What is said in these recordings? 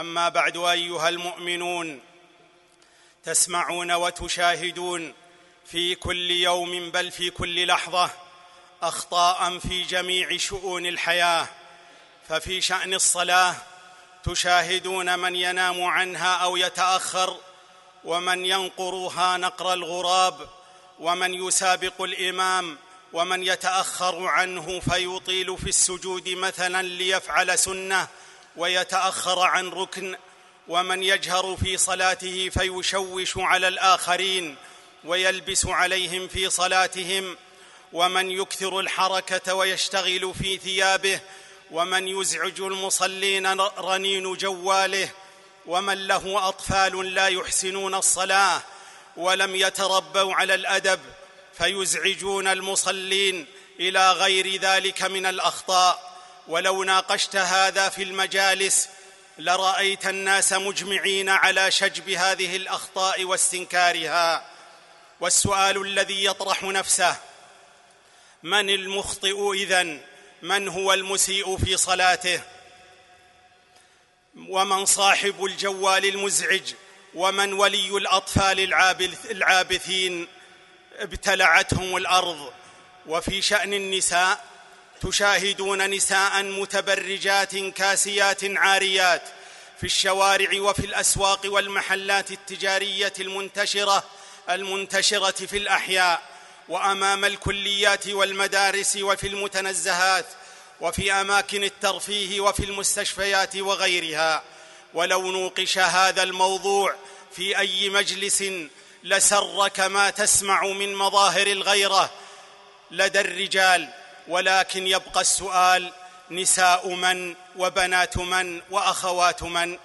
أما بعد أيها المؤمنون تسمعون وتشاهدون في كل يوم بل في كل لحظة أخطاء في جميع شؤون الحياة. ففي شأن الصلاة تشاهدون من ينام عنها أو يتأخر ومن ينقرها نقر الغراب ومن يسابق الإمام ومن يتأخر عنه فيطيل في السجود مثلا ليفعل سنة. ويتأخر عن ركن ومن يجهر في صلاته فيشوش على الآخرين ويلبس عليهم في صلاتهم ومن يكثر الحركة ويشتغل في ثيابه ومن يزعج المصلين رنين جواله ومن له أطفال لا يحسنون الصلاة ولم يتربوا على الأدب فيزعجون المصلين إلى غير ذلك من الأخطاء ولو ناقشت هذا في المجالس لرأيت الناس مجمعين على شجب هذه الأخطاء واستنكارها. والسؤال الذي يطرح نفسه من المخطئ إذن؟ من هو المسيء في صلاته؟ ومن صاحب الجوال المزعج؟ ومن ولي الأطفال العابثين؟ ابتلعتهم الأرض. وفي شأن النساء تشاهدون نساء متبرجات كاسيات عاريات في الشوارع وفي الأسواق والمحلات التجارية المنتشرة المنتشرة في الأحياء وأمام الكليات والمدارس وفي المتنزهات وفي أماكن الترفيه وفي المستشفيات وغيرها. ولو نوقش هذا الموضوع في أي مجلس لسرك ما تسمع من مظاهر الغيرة لدى الرجال ولكن يبقى السؤال نساء من وبنات من وأخوات من؟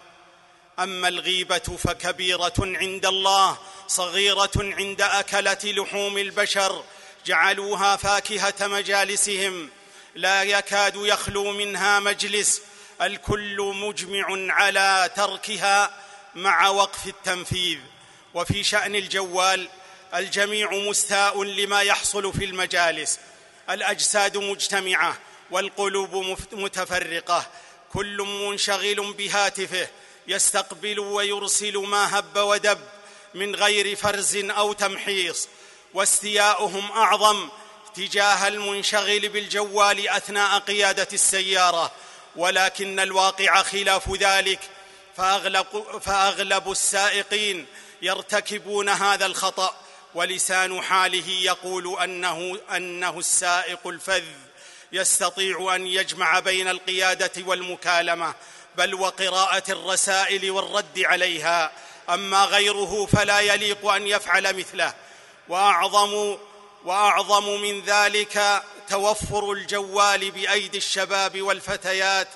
أما الغيبة فكبيرة عند الله صغيرة عند أكلة لحوم البشر جعلوها فاكهة مجالسهم لا يكاد يخلو منها مجلس الكل مجمع على تركها مع وقف التنفيذ. وفي شأن الجوال الجميع مستاء لما يحصل في المجالس الأجساد مجتمعة والقلوب متفرقة كل منشغل بهاتفه يستقبل ويرسل ما هب ودب من غير فرز أو تمحيص واستياؤهم أعظم تجاه المنشغل بالجوال أثناء قيادة السيارة ولكن الواقع خلاف ذلك فاغلب, فأغلب السائقين يرتكبون هذا الخطأ ولسان حاله يقول أنه, أنه السائق الفذ يستطيع أن يجمع بين القيادة والمكالمة بل وقراءة الرسائل والرد عليها. أما غيره فلا يليق أن يفعل مثله. وأعظم وأعظم من ذلك توفر الجوال بأيدي الشباب والفتيات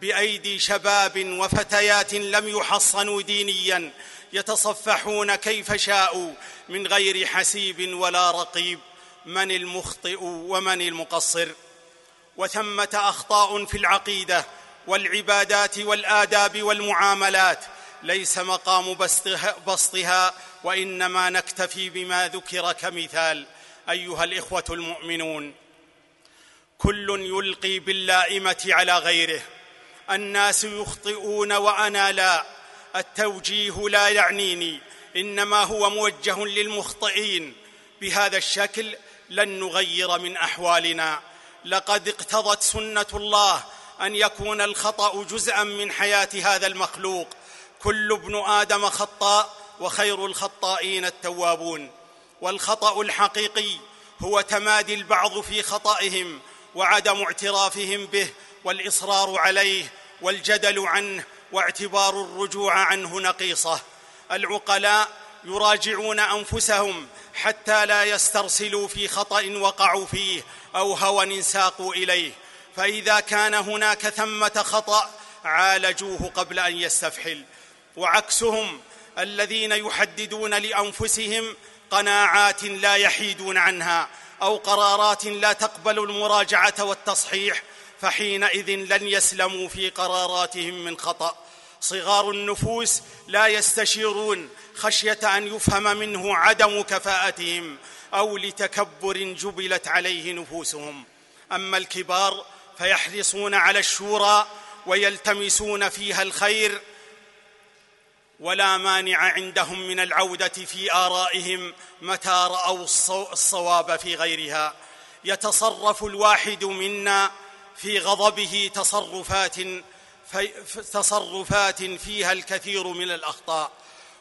بأيدي شباب وفتيات لم يحصنوا دينيا. يتصفحون كيف شاءوا من غير حسيب ولا رقيب. من المخطئ ومن المقصر. وثمة أخطاء في العقيدة والعبادات والآداب والمعاملات. ليس مقام بسطها وإنما نكتفي بما ذكر كمثال. أيها الإخوة المؤمنون كل يلقي باللائمة على غيره. الناس يخطئون وأنا لا. التوجيه لا يعنيني إنما هو موجه للمخطئين. بهذا الشكل لن نغير من أحوالنا. لقد اقتضت سنة الله أن يكون الخطأ جزءا من حياة هذا المخلوق. كل ابن آدم خطاء وخير الخطائين التوابون. والخطأ الحقيقي هو تمادي البعض في خطئهم وعدم اعترافهم به والإصرار عليه والجدل عنه واعتبار الرجوع عنه نقيصة. العقلاء يراجعون أنفسهم حتى لا يسترسلوا في خطأ وقعوا فيه أو هوى انساقوا إليه. فإذا كان هناك ثمة خطأ عالجوه قبل أن يستفحل. وعكسهم الذين يحددون لأنفسهم قناعات لا يحيدون عنها أو قرارات لا تقبل المراجعة والتصحيح فحينئذ لن يسلموا في قراراتهم من خطأ. صغار النفوس لا يستشيرون خشية أن يفهم منه عدم كفاءتهم أو لتكبر جبلت عليه نفوسهم. أما الكبار فيحرصون على الشورى ويلتمسون فيها الخير ولا مانع عندهم من العودة في آرائهم متى رأوا الصواب في غيرها. يتصرف الواحد منا في غضبه تصرفات تصرفات فيها الكثير من الأخطاء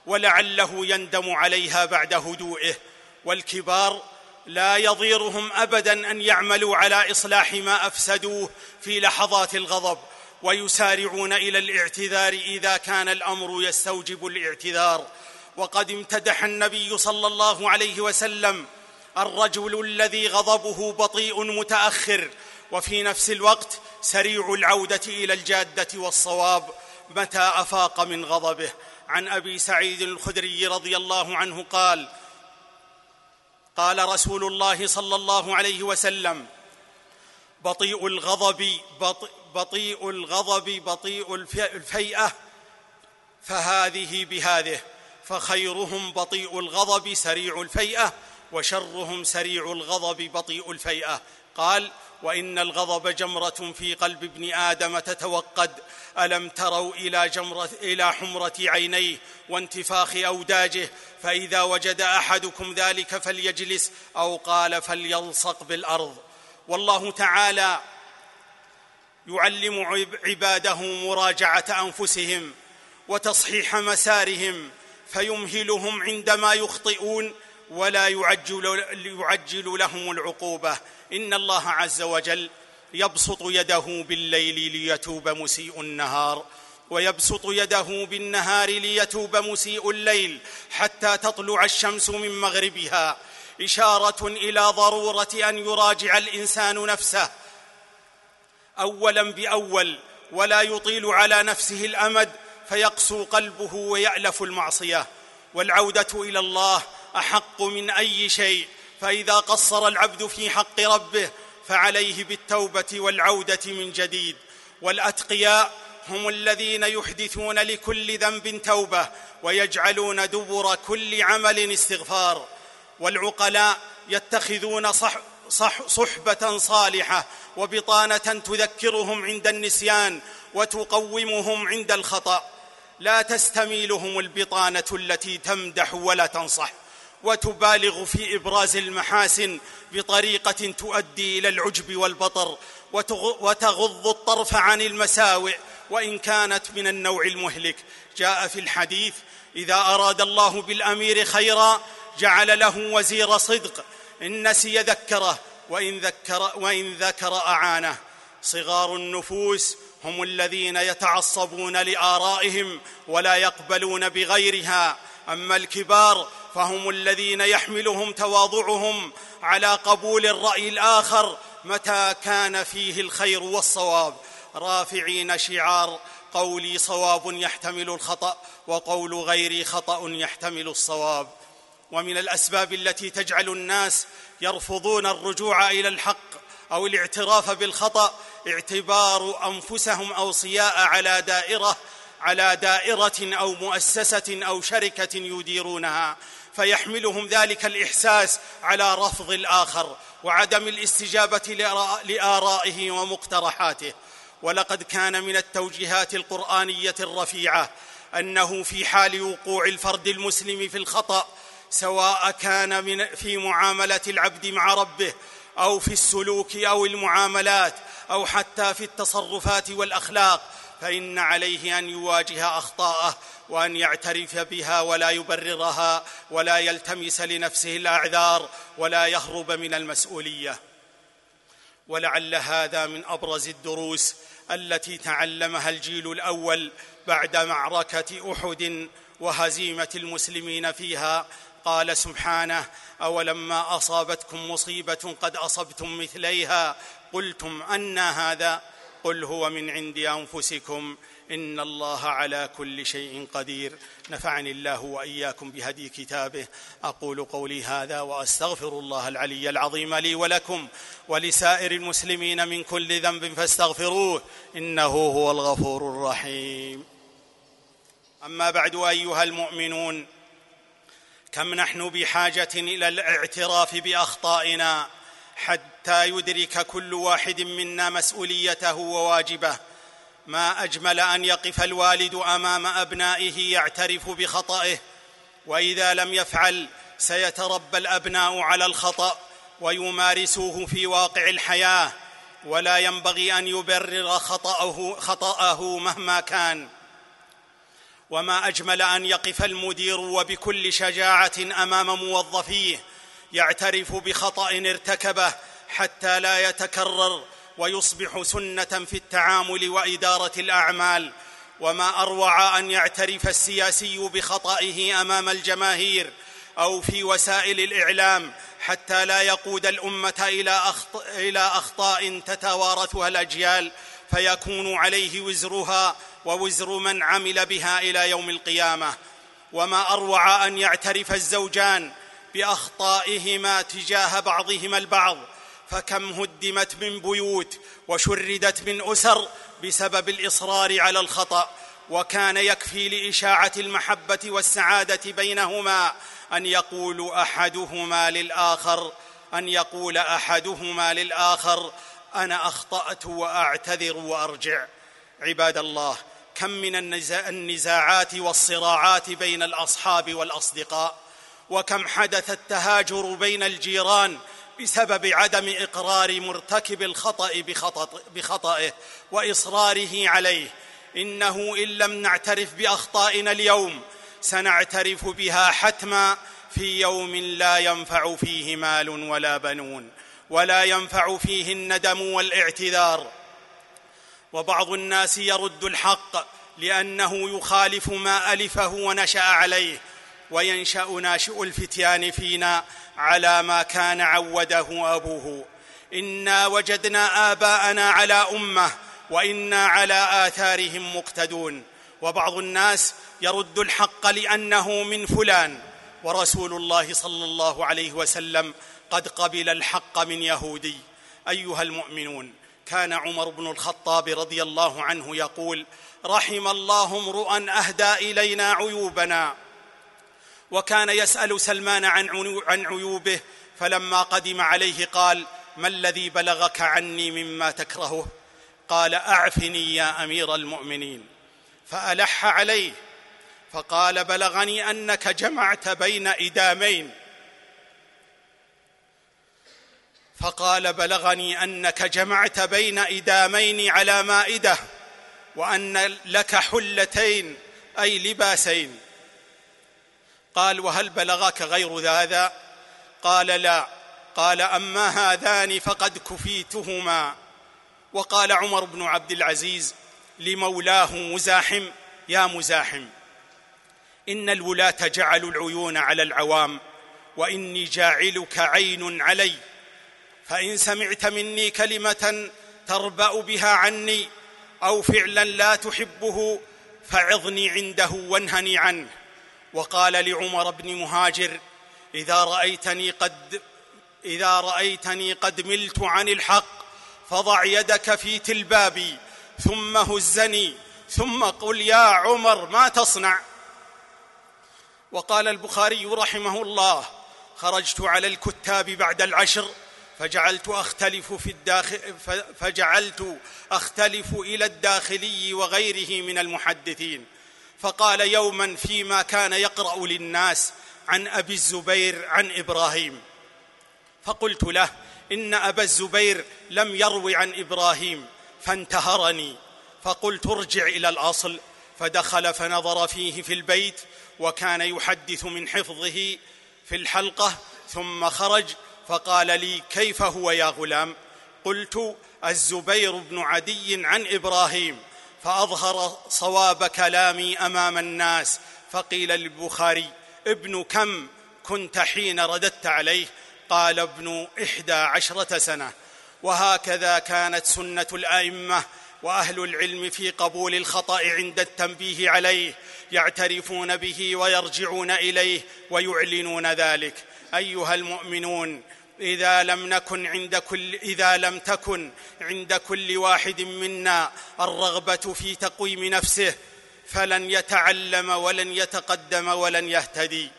ولعله يندم عليها بعد هدوئه والكبار لا يضيرهم ابدا أن يعملوا على إصلاح ما أفسدوه في لحظات الغضب ويسارعون إلى الاعتذار إذا كان الأمر يستوجب الاعتذار. وقد امتدح النبي صلى الله عليه وسلم الرجل الذي غضبه بطيء متأخر وفي نفس الوقت سريع العودة إلى الجادة والصواب متى أفاق من غضبه. عن أبي سعيد الخدري رضي الله عنه قال قال رسول الله صلى الله عليه وسلم بطيء الغضب بطيء الغضب بطيء الفيئة فهذه بهذه فخيرهم بطيء الغضب سريع الفيئة وشرهم سريع الغضب بطيء الفيئة. قال وإن الغضب جمرة في قلب ابن آدم تتوقد. ألم تروا إلى جمرة إلى حمرة عينيه وانتفاخ أوداجه؟ فإذا وجد أحدكم ذلك فليجلس أو قال فليلصق بالأرض. والله تعالى يعلم عباده مراجعة أنفسهم وتصحيح مسارهم فيمهلهم عندما يخطئون ولا يعجل, يعجل لهم العقوبة. إن الله عز وجل يبسط يده بالليل ليتوب مسيء النهار ويبسط يده بالنهار ليتوب مسيء الليل حتى تطلع الشمس من مغربها. إشارة إلى ضرورة أن يراجع الإنسان نفسه اولا بأول ولا يطيل على نفسه الأمد فيقسو قلبه ويألف المعصية. والعودة إلى الله أحق من أي شيء فإذا قصر العبد في حق ربه فعليه بالتوبة والعودة من جديد. والأتقياء هم الذين يحدثون لكل ذنب توبة ويجعلون دبر كل عمل استغفار. والعقلاء يتخذون صح صح صحبة صالحة وبطانة تذكرهم عند النسيان وتقومهم عند الخطأ. لا تستميلهم البطانة التي تمدح ولا تنصح. وتبالغ في إبراز المحاسن بطريقة تؤدي إلى العجب والبطر وتغض الطرف عن المساوئ وإن كانت من النوع المهلك. جاء في الحديث إذا أراد الله بالأمير خيرا جعل له وزير صدق إن نسي ذكره وإن ذكر, وإن ذكر أعانه. صغار النفوس هم الذين يتعصبون لآرائهم ولا يقبلون بغيرها. أما الكبار فهم الذين يحملهم تواضعهم على قبول الرأي الآخر متى كان فيه الخير والصواب. رافعين شعار قولي صواب يحتمل الخطأ وقول غيري خطأ يحتمل الصواب. ومن الأسباب التي تجعل الناس يرفضون الرجوع إلى الحق أو الاعتراف بالخطأ اعتبار أنفسهم أوصياء على دائرة على دائرة أو مؤسسة أو شركة يديرونها. فيحملهم ذلك الإحساس على رفض الآخر وعدم الاستجابة لآرائه ومقترحاته. ولقد كان من التوجيهات القرآنية الرفيعة أنه في حال وقوع الفرد المسلم في الخطأ سواء كان من في معاملة العبد مع ربه أو في السلوك أو المعاملات أو حتى في التصرفات والأخلاق فإن عليه أن يواجه أخطاءه وأن يعترف بها ولا يبررها ولا يلتمس لنفسه الأعذار ولا يهرب من المسؤولية. ولعل هذا من أبرز الدروس التي تعلمها الجيل الأول بعد معركة أحد وهزيمة المسلمين فيها. قال سبحانه أولما أصابتكم مصيبة قد أصبتم مثليها. قلتم أنا هذا قل هو من عند أنفسكم إن الله على كل شيء قدير. نفعني الله وإياكم بهدي كتابه. أقول قولي هذا وأستغفر الله العلي العظيم لي ولكم ولسائر المسلمين من كل ذنب فاستغفروه إنه هو الغفور الرحيم. أما بعد أيها المؤمنون كم نحن بحاجة إلى الاعتراف بأخطائنا حتى يدرك كل واحد منا مسؤوليته وواجبه. ما أجمل أن يقف الوالد أمام أبنائه يعترف بخطئه. وإذا لم يفعل سيتربى الأبناء على الخطأ ويمارسوه في واقع الحياة. ولا ينبغي أن يبرر خطأه خطأه مهما كان. وما أجمل أن يقف المدير وبكل شجاعة أمام موظفيه يعترف بخطأ ارتكبه حتى لا يتكرر ويصبح سنة في التعامل وإدارة الأعمال. وما أروع أن يعترف السياسي بخطئه أمام الجماهير أو في وسائل الإعلام حتى لا يقود الأمة إلى إلى أخطاء تتوارثها الأجيال فيكون عليه وزرها ووزر من عمل بها إلى يوم القيامة. وما أروع أن يعترف الزوجان بأخطائهما تجاه بعضهما البعض فكم هدمت من بيوت وشردت من أسر بسبب الإصرار على الخطأ وكان يكفي لإشاعة المحبة والسعادة بينهما أن يقول أحدهما للآخر أن يقول أحدهما للآخر أنا أخطأت وأعتذر وأرجع. عباد الله كم من النزاعات والصراعات بين الأصحاب والأصدقاء وكم حدث التهاجر بين الجيران بسبب عدم إقرار مرتكب الخطأ بخطئه وإصراره عليه. إنه إن لم نعترف بأخطائنا اليوم سنعترف بها حتما في يوم لا ينفع فيه مال ولا بنون ولا ينفع فيه الندم والاعتذار. وبعض الناس يرد الحق لأنه يخالف ما ألفه ونشأ عليه وينشأ ناشئ الفتيان فينا على ما كان عوده أبوه. إنا وجدنا آباءنا على أمة وإنا على آثارهم مقتدون. وبعض الناس يرد الحق لأنه من فلان. ورسول الله صلى الله عليه وسلم قد قبل الحق من يهودي. أيها المؤمنون كان عمر بن الخطاب رضي الله عنه يقول رحم الله امرؤا أهدى إلينا عيوبنا. وكان يسأل سلمان عن عيوبه فلما قدم عليه قال ما الذي بلغك عني مما تكرهه؟ قال أعفني يا أمير المؤمنين. فألح عليه فقال بلغني أنك جمعت بين إدامين. فقال بلغني أنك جمعت بين إدامين على مائدة وأن لك حلتين أي لباسين. قال وهل بلغك غير هذا؟ قال لا. قال أما هذان فقد كفيتهما. وقال عمر بن عبد العزيز لمولاه مزاحم يا مزاحم إن الولاة جعلوا العيون على العوام وإني جاعلك عين علي. فإن سمعت مني كلمة تربأ بها عني أو فعلا لا تحبه فعظني عنده وانهني عنه. وقال لعمر بن مهاجر إذا رأيتني قد إذا رأيتني قد ملت عن الحق فضع يدك في تلبابي ثم هزني ثم قل يا عمر ما تصنع؟ وقال البخاري رحمه الله خرجت على الكتاب بعد العشر فجعلت أختلف في الداخل فجعلت أختلف إلى الداخلي وغيره من المحدثين. فقال يوما فيما كان يقرأ للناس عن أبي الزبير عن إبراهيم. فقلت له إن أبا الزبير لم يرو عن إبراهيم فانتهرني. فقلت ارجع إلى الأصل. فدخل فنظر فيه في البيت وكان يحدث من حفظه في الحلقة ثم خرج. فقال لي كيف هو يا غلام؟ قلت الزبير بن عدي عن إبراهيم. فأظهر صواب كلامي أمام الناس. فقيل للبخاري ابن كم كنت حين رددت عليه؟ قال ابن إحدى عشرة سنة. وهكذا كانت سنة الأئمة وأهل العلم في قبول الخطأ عند التنبيه عليه يعترفون به ويرجعون إليه ويعلنون ذلك. أيها المؤمنون إذا لم نكن عند كل إذا لم تكن عند كل واحد منا الرغبة في تقويم نفسه فلن يتعلم ولن يتقدم ولن يهتدي.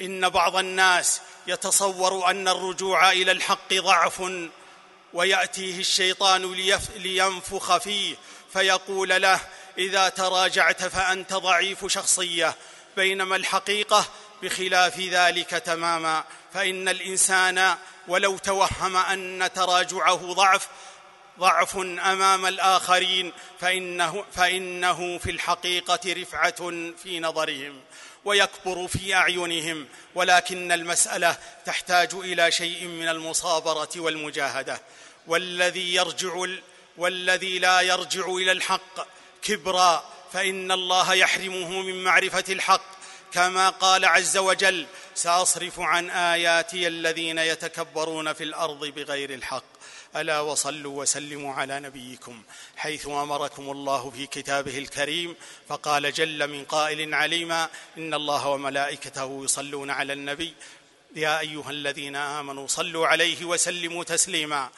إن بعض الناس يتصور أن الرجوع إلى الحق ضعف ويأتيه الشيطان لينفخ فيه فيقول له إذا تراجعت فأنت ضعيف شخصية. بينما الحقيقة بخلاف ذلك تماما فإن الإنسان ولو توهم أن تراجعه ضعف ضعف أمام الآخرين فإنه, فإنه في الحقيقة رفعة في نظرهم ويكبر في أعينهم ولكن المسألة تحتاج إلى شيء من المصابرة والمجاهدة. والذي يرجع والذي لا يرجع إلى الحق كبرا فإن الله يحرمه من معرفة الحق كما قال عز وجل سأصرف عن آياتي الذين يتكبرون في الأرض بغير الحق. ألا وصلوا وسلموا على نبيكم حيث أمركم الله في كتابه الكريم. فقال جل من قائل عليما إن الله وملائكته يصلون على النبي. يا أيها الذين آمنوا صلوا عليه وسلموا تسليما.